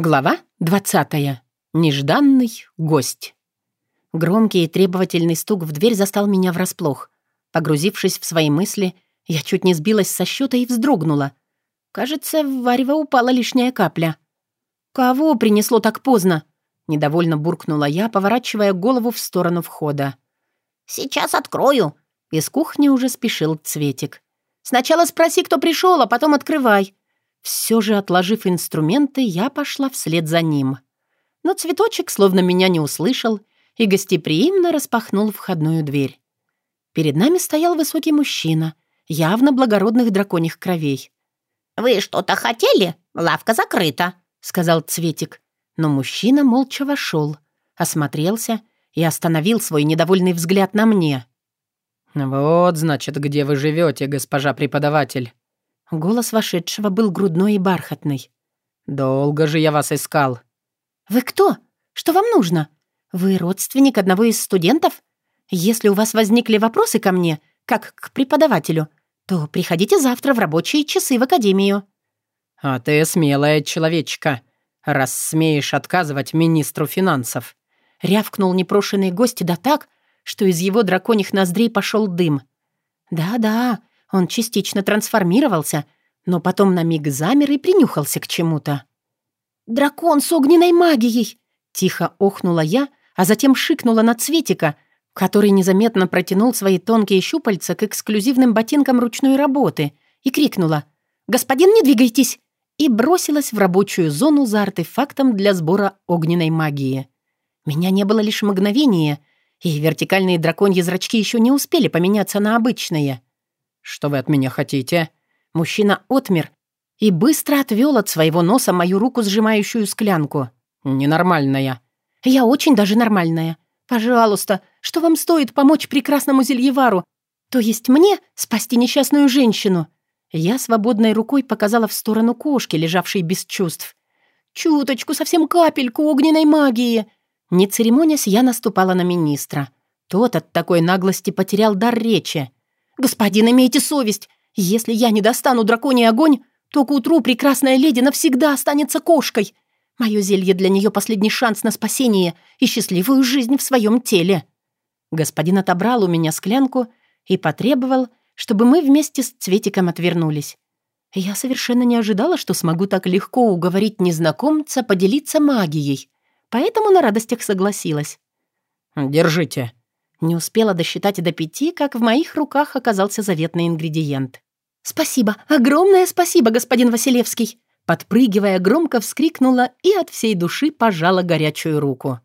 Глава 20. Нежданный гость. Громкий и требовательный стук в дверь застал меня врасплох. Погрузившись в свои мысли, я чуть не сбилась со счета и вздрогнула. Кажется, в варево упала лишняя капля. «Кого принесло так поздно?» — недовольно буркнула я, поворачивая голову в сторону входа. «Сейчас открою!» — из кухни уже спешил Цветик. «Сначала спроси, кто пришел, а потом открывай!» Все же, отложив инструменты, я пошла вслед за ним. Но цветочек словно меня не услышал и гостеприимно распахнул входную дверь. Перед нами стоял высокий мужчина, явно благородных драконьих кровей. «Вы что-то хотели? Лавка закрыта», — сказал Цветик. Но мужчина молча вошел, осмотрелся и остановил свой недовольный взгляд на мне. «Вот, значит, где вы живете, госпожа преподаватель», Голос вошедшего был грудной и бархатный. «Долго же я вас искал». «Вы кто? Что вам нужно? Вы родственник одного из студентов? Если у вас возникли вопросы ко мне, как к преподавателю, то приходите завтра в рабочие часы в академию». «А ты смелая человечка, раз смеешь отказывать министру финансов», — рявкнул непрошенный гость да так, что из его драконьих ноздрей пошел дым. «Да-да, он частично трансформировался, но потом на миг замер и принюхался к чему-то. «Дракон с огненной магией!» Тихо охнула я, а затем шикнула на Цветика, который незаметно протянул свои тонкие щупальца к эксклюзивным ботинкам ручной работы и крикнула «Господин, не двигайтесь!» и бросилась в рабочую зону за артефактом для сбора огненной магии. Меня не было лишь мгновения, и вертикальные драконьи зрачки еще не успели поменяться на обычные. «Что вы от меня хотите?» Мужчина отмер и быстро отвел от своего носа мою руку, сжимающую склянку. «Ненормальная». «Я очень даже нормальная. Пожалуйста, что вам стоит помочь прекрасному Зельевару? То есть мне спасти несчастную женщину?» Я свободной рукой показала в сторону кошки, лежавшей без чувств. «Чуточку, совсем капельку огненной магии!» Не церемонясь, я наступала на министра. Тот от такой наглости потерял дар речи. «Господин, имейте совесть! Если я не достану драконий огонь, то к утру прекрасная леди навсегда останется кошкой. Мое зелье для нее последний шанс на спасение и счастливую жизнь в своем теле». Господин отобрал у меня склянку и потребовал, чтобы мы вместе с Цветиком отвернулись. Я совершенно не ожидала, что смогу так легко уговорить незнакомца поделиться магией, поэтому на радостях согласилась. «Держите», не успела досчитать до пяти, как в моих руках оказался заветный ингредиент. «Спасибо, огромное спасибо, господин Василевский!» Подпрыгивая, громко вскрикнула и от всей души пожала горячую руку.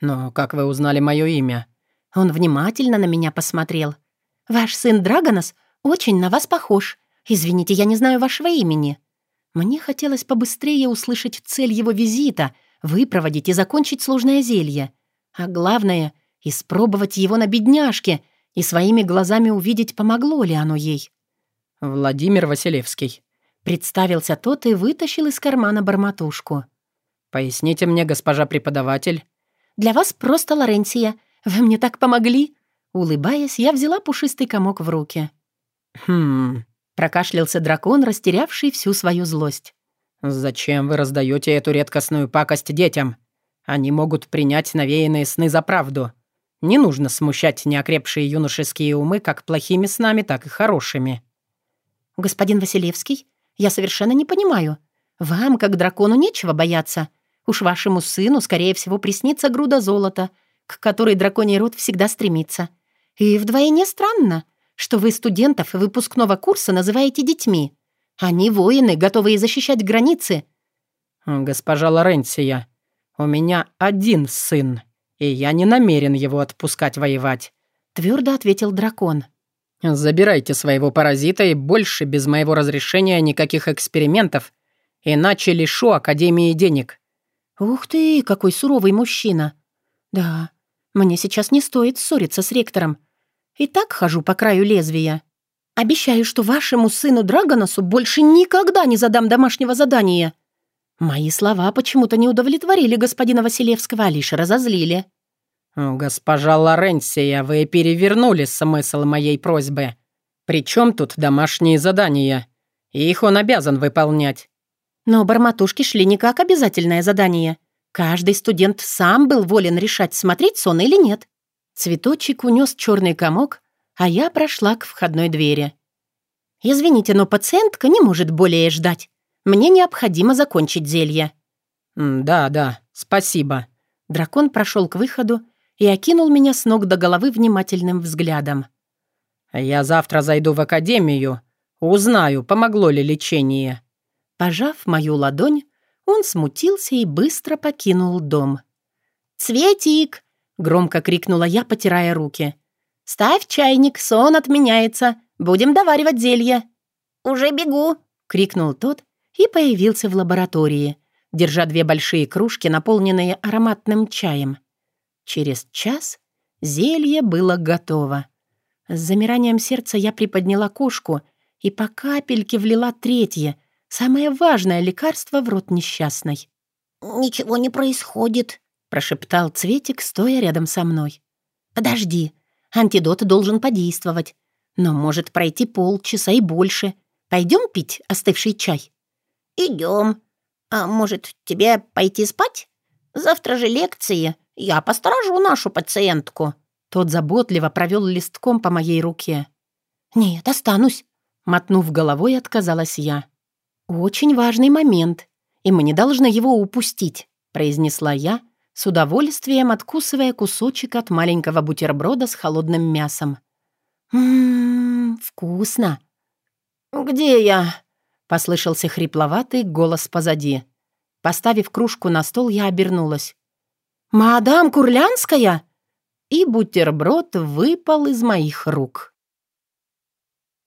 «Но как вы узнали мое имя?» Он внимательно на меня посмотрел. «Ваш сын Драгонос очень на вас похож. Извините, я не знаю вашего имени». Мне хотелось побыстрее услышать цель его визита, выпроводить и закончить сложное зелье. А главное испробовать его на бедняжке и своими глазами увидеть, помогло ли оно ей. «Владимир Василевский», — представился тот и вытащил из кармана барматушку. «Поясните мне, госпожа преподаватель». «Для вас просто Лоренция. Вы мне так помогли». Улыбаясь, я взяла пушистый комок в руки. «Хм...» — прокашлялся дракон, растерявший всю свою злость. «Зачем вы раздаете эту редкостную пакость детям? Они могут принять навеянные сны за правду. Не нужно смущать неокрепшие юношеские умы как плохими снами, так и хорошими. «Господин Василевский, я совершенно не понимаю. Вам, как дракону, нечего бояться. Уж вашему сыну, скорее всего, приснится груда золота, к которой драконий род всегда стремится. И вдвойне странно, что вы студентов выпускного курса называете детьми. Они воины, готовые защищать границы». «Госпожа Лоренция, у меня один сын», и я не намерен его отпускать воевать», — твердо ответил дракон. «Забирайте своего паразита и больше без моего разрешения никаких экспериментов, иначе лишу Академии денег». «Ух ты, какой суровый мужчина!» «Да, мне сейчас не стоит ссориться с ректором. И так хожу по краю лезвия. Обещаю, что вашему сыну Драгоносу больше никогда не задам домашнего задания». Мои слова почему-то не удовлетворили господина Василевского, а лишь разозлили. «Госпожа Лоренсия, вы перевернули смысл моей просьбы. Причем тут домашние задания? Их он обязан выполнять». Но барматушки шли не как обязательное задание. Каждый студент сам был волен решать, смотреть сон или нет. Цветочек унес черный комок, а я прошла к входной двери. «Извините, но пациентка не может более ждать. Мне необходимо закончить зелье». «Да, да, спасибо». Дракон прошел к выходу и окинул меня с ног до головы внимательным взглядом. «Я завтра зайду в академию, узнаю, помогло ли лечение». Пожав мою ладонь, он смутился и быстро покинул дом. «Цветик!» — громко крикнула я, потирая руки. «Ставь чайник, сон отменяется. Будем доваривать зелье». «Уже бегу!» — крикнул тот и появился в лаборатории, держа две большие кружки, наполненные ароматным чаем. Через час зелье было готово. С замиранием сердца я приподняла кошку и по капельке влила третье, самое важное лекарство в рот несчастной. «Ничего не происходит», — прошептал Цветик, стоя рядом со мной. «Подожди, антидот должен подействовать, но может пройти полчаса и больше. Пойдем пить остывший чай?» «Идем. А может, тебе пойти спать? Завтра же лекции. Я посторожу нашу пациентку». Тот заботливо провел листком по моей руке. «Нет, останусь», — мотнув головой, отказалась я. «Очень важный момент, и мы не должны его упустить», — произнесла я, с удовольствием откусывая кусочек от маленького бутерброда с холодным мясом. «Ммм, вкусно!» «Где я?» — послышался хрипловатый голос позади. Поставив кружку на стол, я обернулась. «Мадам Курлянская?» И бутерброд выпал из моих рук.